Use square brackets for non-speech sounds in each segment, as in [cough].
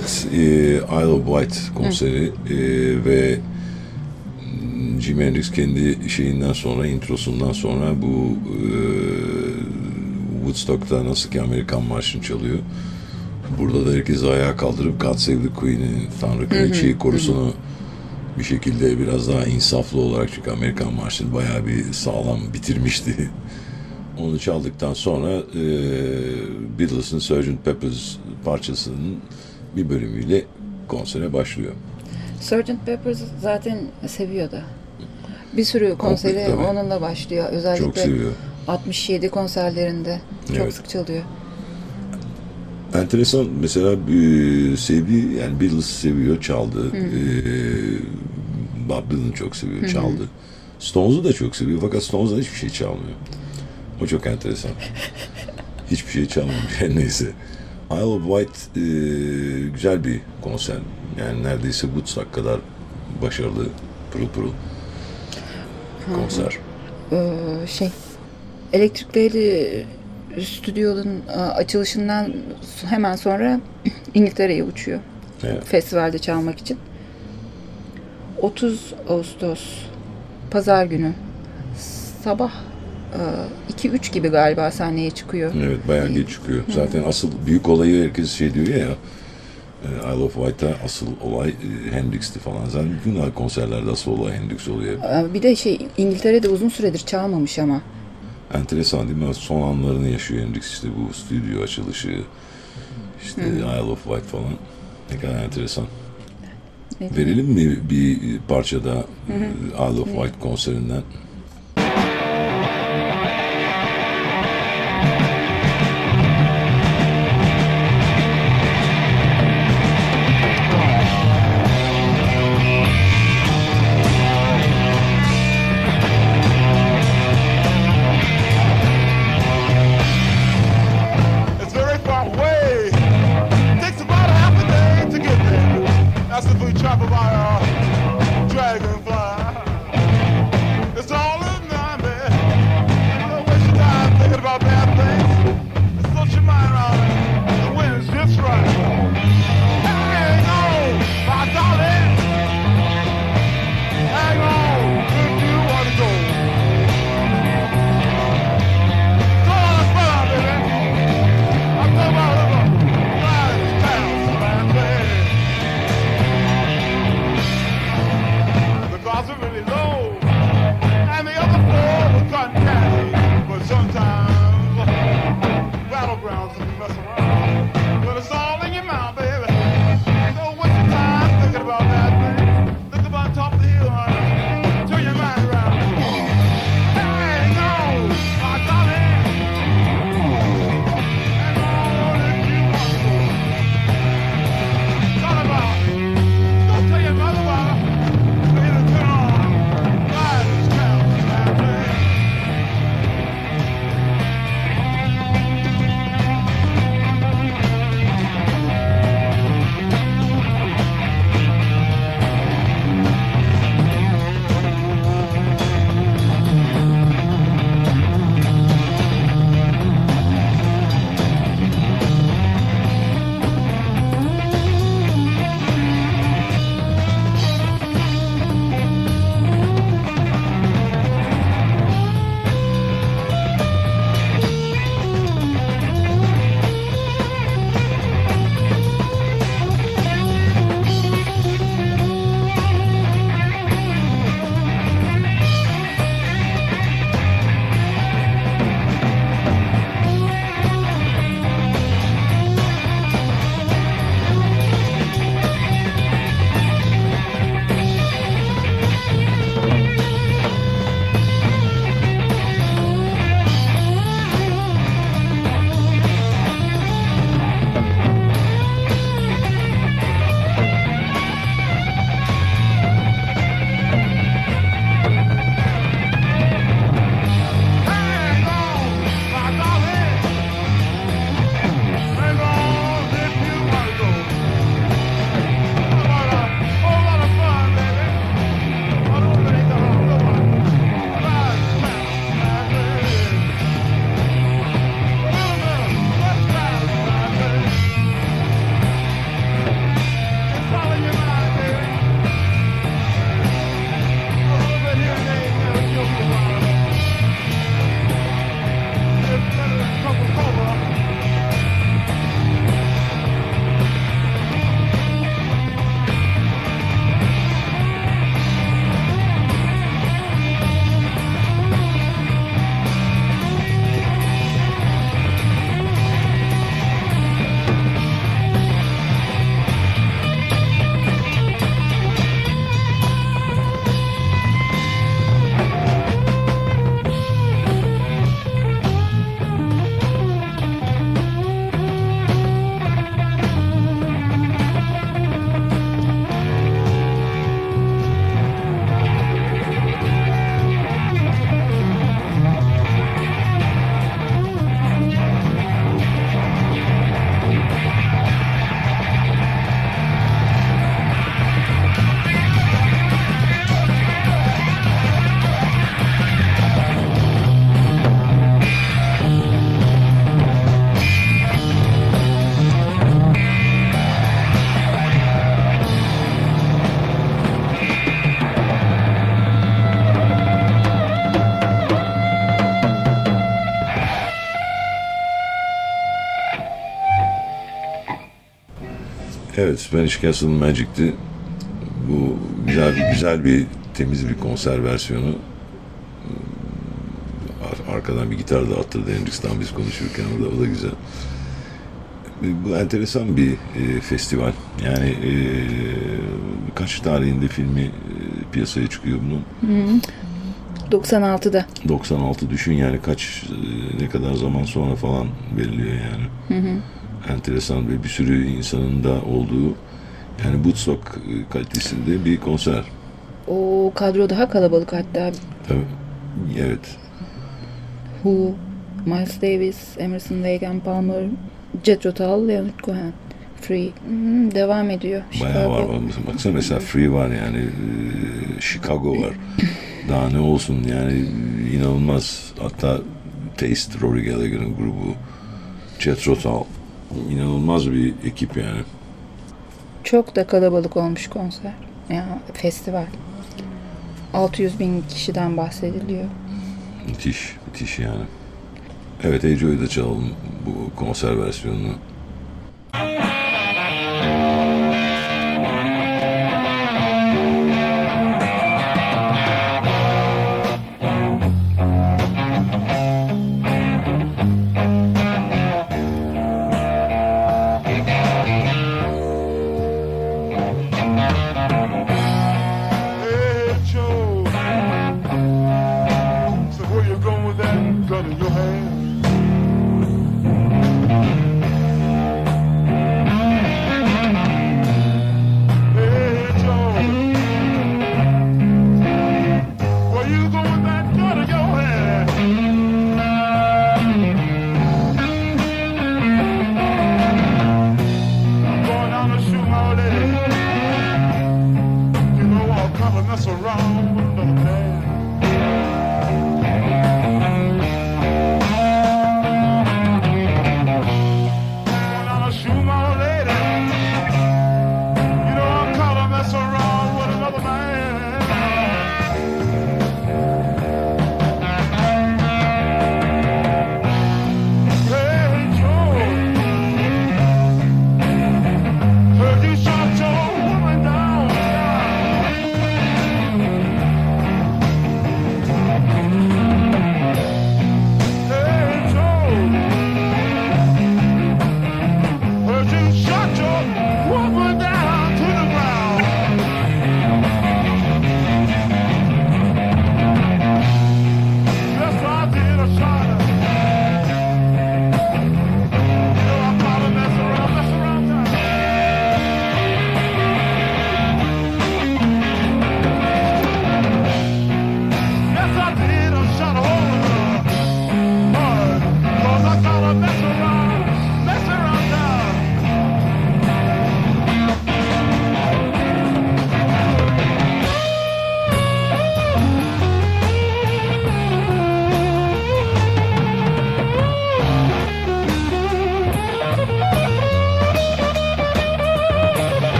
Evet, e, Isle of Wight konseri e, ve Jimi Hendrix kendi şeyinden sonra, introsundan sonra bu e, Woodstock'ta nasıl ki Amerikan Marşı'nı çalıyor. Burada da herkes ayağa kaldırıp God Save the Queen'i, Tanrı Kraliçeyi korusunu bir şekilde biraz daha insaflı olarak çünkü Amerikan Marşı'nı bayağı bir sağlam bitirmişti. [laughs] Onu çaldıktan sonra e, Beatles'ın Sgt. Pepper's parçasının bir bölümüyle konsere başlıyor. Sgt. Pepper zaten seviyor da. Bir sürü konseri tabii. onunla başlıyor. Çok Özellikle seviyor. 67 konserlerinde çok Evet. sık çalıyor. Enteresan mesela e, sevdiği yani Beatles seviyor çaldı. E, Bob Dylan çok seviyor çaldı. Stones'u da çok seviyor fakat Stones'dan hiçbir şey çalmıyor. O çok enteresan. [laughs] hiçbir şey çalmıyor. [laughs] Her neyse. Isle of Wight e, güzel bir konser. Yani neredeyse Woodstock kadar başarılı, pırıl pırıl konser. Ee, şey elektrikli stüdyonun e, açılışından hemen sonra [clears throat] İngiltere'ye uçuyor. Evet. Festivalde çalmak için. 30 Ağustos Pazar günü sabah 2-3 gibi galiba sahneye çıkıyor. Evet bayağı geç çıkıyor. Zaten asıl büyük olayı herkes şey diyor ya e, Isle of Wight'ta asıl olay e, Hendrix'ti falan. Zaten bütün konserlerde asıl olay Hendrix oluyor. Ee, Bir de şey İngiltere'de uzun süredir çalmamış ama. Enteresan değil mi? Son anlarını yaşıyor Hendrix işte bu stüdyo açılışı işte Isle of Wight falan. Ne kadar enteresan. Ne Verelim mi bir parça da e, Isle of Wight konserinden? Evet, Spanish Castle Magic'ti. Bu güzel bir güzel bir temiz bir konser versiyonu. Ar- Arkadan bir gitar da attırdı Hendrix'ten biz konuşurken o da, o da güzel. Bu enteresan bir e, festival. Yani e, kaç tarihinde filmi e, piyasaya çıkıyor bunun? 96'da. 96 düşün yani kaç e, ne kadar zaman sonra falan veriliyor yani. Enteresan ve bir sürü insanın da olduğu yani Woodstock e, kalitesinde bir konser. O kadro daha kalabalık hatta. Tabii. Evet. Who, Miles Davis, Emerson Lake and Palmer, Jethro Tull, Leonard Cohen. Free. Hmm, devam ediyor. Bayağı var. Chicago. Baksana mesela Free var yani. e, Chicago var. Daha ne olsun yani inanılmaz. Hatta Taste, Rory Gallagher'ın grubu. Jethro Tull. İnanılmaz bir ekip yani. Çok da kalabalık olmuş konser. Ya festival. 600 bin kişiden bahsediliyor. Müthiş, müthiş yani. Evet, Ejo'yu da çalalım bu konser versiyonunu.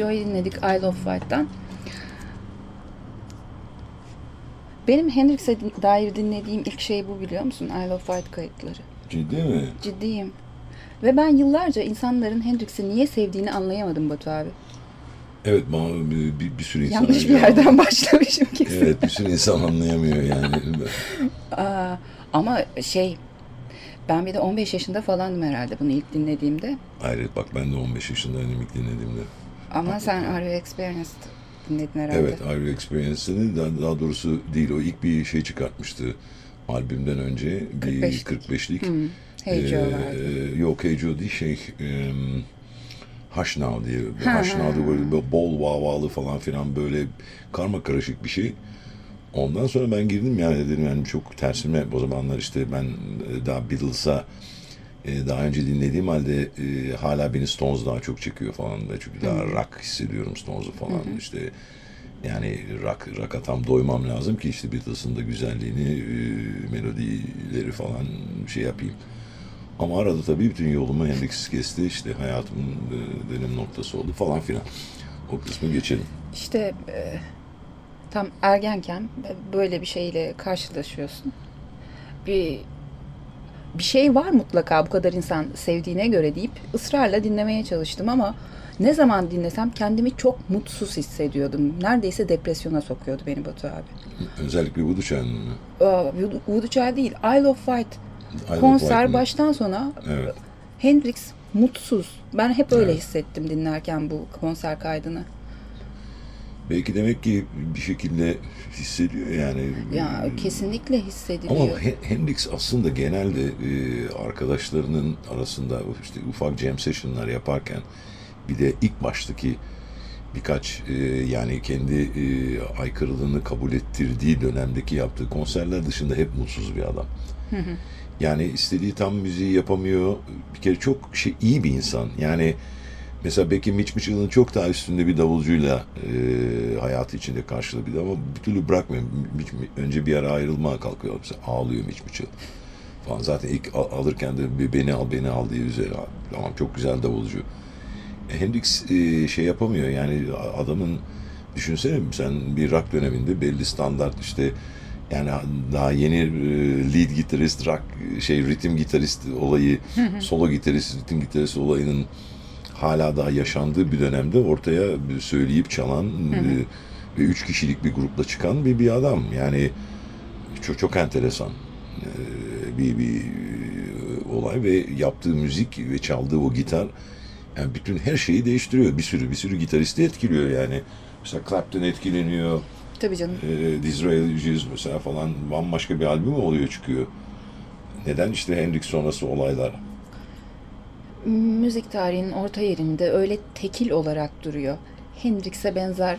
Joe'yu dinledik Isle of Wight'tan. Benim Hendrix'e dair dinlediğim ilk şey bu biliyor musun? Isle of Wight kayıtları. Ciddi mi? Ciddiyim. Ve ben yıllarca insanların Hendrix'i niye sevdiğini anlayamadım Batu abi. Evet bir, bir, bir sürü insan Yanlış bir öyle ama- yerden başlamışım [laughs] kesin. Evet bir sürü insan anlayamıyor yani. Aa, ama şey ben bir de 15 yaşında falandım herhalde bunu ilk dinlediğimde. Hayret bak ben de 15 yaşındaydım ilk dinlediğimde. Ama sen Are Experienced dinledin herhalde. Evet Are You Experience'ini daha, doğrusu değil o ilk bir şey çıkartmıştı. Albümden önce bir 45'lik. 45'lik. Hmm. Hey Joe Ee, vardı. yok Hey Joe değil şey Hush Now diye. Ha, Hush ha, Now'da ha. böyle, böyle bol vavalı falan filan böyle karma karışık bir şey. Ondan sonra ben girdim yani dedim yani çok tersime o zamanlar işte ben e, daha Beatles'a e, daha önce dinlediğim halde e, hala beni Stones daha çok çekiyor falan da çünkü daha rock hissediyorum Stones'u falan işte yani rock, rock'a tam doymam lazım ki işte Beatles'ın da güzelliğini e, melodileri falan şey yapayım. Ama arada tabii bütün yolumu Hendrix kesti işte hayatımın e, dönüm noktası oldu falan filan. O kısmı geçelim. İşte e, tam ergenken böyle bir şeyle karşılaşıyorsun. Bir bir şey var mutlaka bu kadar insan sevdiğine göre deyip ısrarla dinlemeye çalıştım ama ne zaman dinlesem kendimi çok mutsuz hissediyordum. Neredeyse depresyona sokuyordu beni Batu abi. Özellikle Voodoo Child'ın mı? Voodoo- Child değil, Isle of Wight Isle of konser mı? baştan sona Evet. Hendrix mutsuz. Ben hep öyle Evet. hissettim dinlerken bu konser kaydını. Belki demek ki bir şekilde hissediyor yani. Ya kesinlikle hissediliyor. Ama He- Hendrix aslında genelde e, arkadaşlarının arasında işte ufak jam session'lar yaparken bir de ilk baştaki birkaç e, yani kendi e, aykırılığını kabul ettirdiği dönemdeki yaptığı konserler dışında hep mutsuz bir adam. Yani istediği tam müziği yapamıyor. Bir kere çok şey iyi bir insan. Yani mesela belki Mitch Mitchell'ın çok daha üstünde bir davulcuyla e, hayatı içinde karşıladı ama bir türlü bırakmıyor. Mitch, önce bir ara ayrılmaya kalkıyor. Mesela ağlıyor Mitch Mitchell falan. Zaten ilk al- alırken de beni al beni al diye üzerine. Tamam çok güzel davulcu. E, Hendrix e, şey yapamıyor yani adamın düşünsene sen bir rock döneminde belli standart işte yani daha yeni e, lead gitarist rock şey ritim gitarist olayı solo gitarist ritim gitarist olayının hala daha yaşandığı bir dönemde ortaya söyleyip çalan e, ve üç kişilik bir grupla çıkan bir bir adam yani çok çok enteresan e, bir bir e, olay ve yaptığı müzik ve çaldığı o gitar yani bütün her şeyi değiştiriyor. Bir sürü bir sürü gitaristi etkiliyor yani. Mesela Clapton etkileniyor. Tabii canım. E, Disraeli's mesela falan bambaşka bir albüm oluyor çıkıyor. Neden işte Hendrix sonrası olaylar. Müzik tarihinin orta yerinde öyle tekil olarak duruyor. Hendrix'e benzer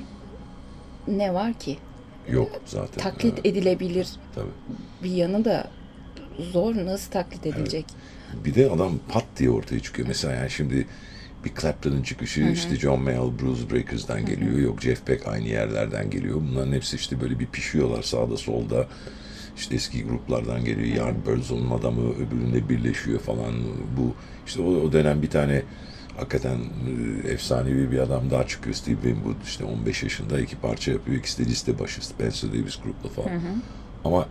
ne var ki? Yok zaten. Taklit Evet, edilebilir tabii. bir yanı da zor nasıl taklit edilecek? Bir de adam pat diye ortaya çıkıyor. Mesela yani şimdi bir Clapton'ın çıkışı işte John Mayall Blues Breakers'dan geliyor. Yok Jeff Beck aynı yerlerden geliyor. Bunların hepsi işte böyle bir pişiyorlar sağda solda. İşte eski gruplardan geliyor. Yardbirds onun adamı öbüründe birleşiyor falan. Bu işte o, o dönem bir tane hakikaten e, efsanevi bir adam daha çıkıyor. Steve Winwood işte 15 yaşında iki parça yapıyor. İkisi de liste başı Spencer Davis grupla falan. Ama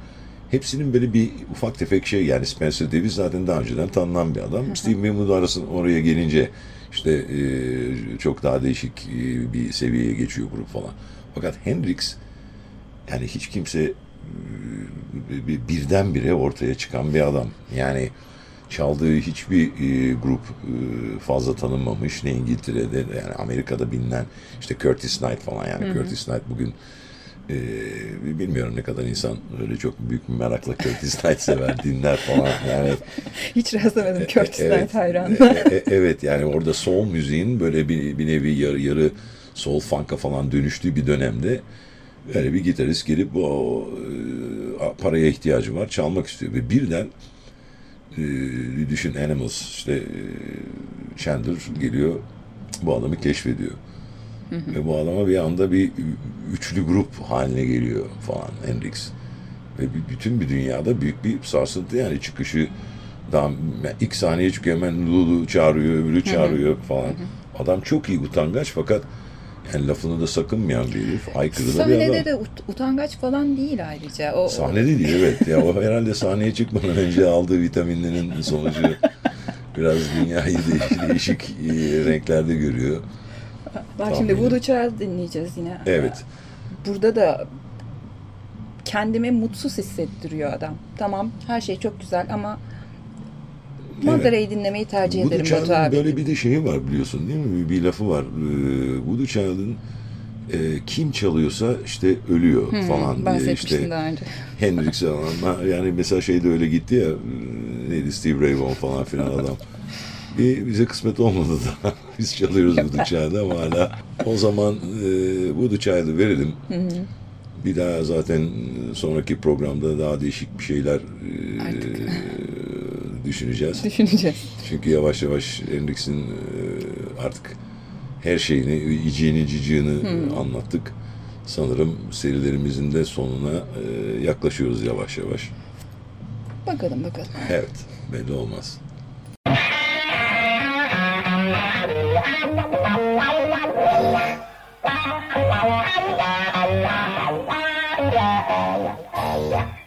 hepsinin böyle bir ufak tefek şey yani Spencer Davis zaten daha önceden tanınan bir adam. Steve Winwood arasın oraya gelince işte e, çok daha değişik e, bir seviyeye geçiyor grup falan. Fakat Hendrix yani hiç kimse birdenbire ortaya çıkan bir adam. Yani çaldığı hiçbir e, grup e, fazla tanınmamış. Ne İngiltere'de yani Amerika'da bilinen işte Curtis Knight falan yani Curtis Knight bugün e, bilmiyorum ne kadar insan öyle çok büyük bir merakla Curtis Knight sever [laughs] dinler falan yani Hiç rastlamadım Curtis e- evet. Knight hayranı. E- e- evet yani orada soul müziğin böyle bir, bir nevi yarı, yarı soul funk'a falan dönüştüğü bir dönemde böyle bir gitarist gelip o e, paraya ihtiyacı var çalmak istiyor ve birden e, düşün Animals işte e, Chandler geliyor bu adamı keşfediyor. Ve bu adama bir anda bir üçlü grup haline geliyor falan Hendrix. Ve bütün bir dünyada büyük bir sarsıntı yani çıkışı daha ilk sahneye çıkıyor hemen Lulu çağırıyor, öbürü çağırıyor falan. Adam çok iyi utangaç fakat yani lafını da sakınmayan bir herif. Aykırı da bir adam. Sahnede de ut- utangaç falan değil ayrıca. O, Sahnede değil evet. Ya o herhalde sahneye çıkmadan önce aldığı vitaminlerin sonucu biraz dünyayı değişik, değişik renklerde görüyor. Bak Tahmin şimdi. Voodoo Child dinleyeceğiz yine. Evet. Burada da kendimi mutsuz hissettiriyor adam. Tamam her şey çok güzel ama Manzarayı dinlemeyi tercih Voodoo ederim Batu abi. böyle bir de şeyi var biliyorsun değil mi? Bir, lafı var. Ee, Voodoo Child'ın e, kim çalıyorsa işte ölüyor falan diye işte daha önce. [laughs] Hendrix falan. Yani mesela şeyde öyle gitti ya neydi Steve Ray Vaughan falan filan adam. [laughs] Bir, bize kısmet olmadı da [laughs] biz çalıyoruz Voodoo Child'ı ama hala o zaman e, Voodoo Child'ı verelim. Bir daha zaten sonraki programda daha değişik bir şeyler e, Artık. Düşüneceğiz. Düşüneceğiz. Çünkü yavaş yavaş Hendrix'in e, artık her şeyini, iciğini, ciciğini hmm. anlattık. Sanırım serilerimizin de sonuna e, yaklaşıyoruz yavaş yavaş. Bakalım bakalım. Evet, belli olmaz. Allah [laughs] Allah Allah Allah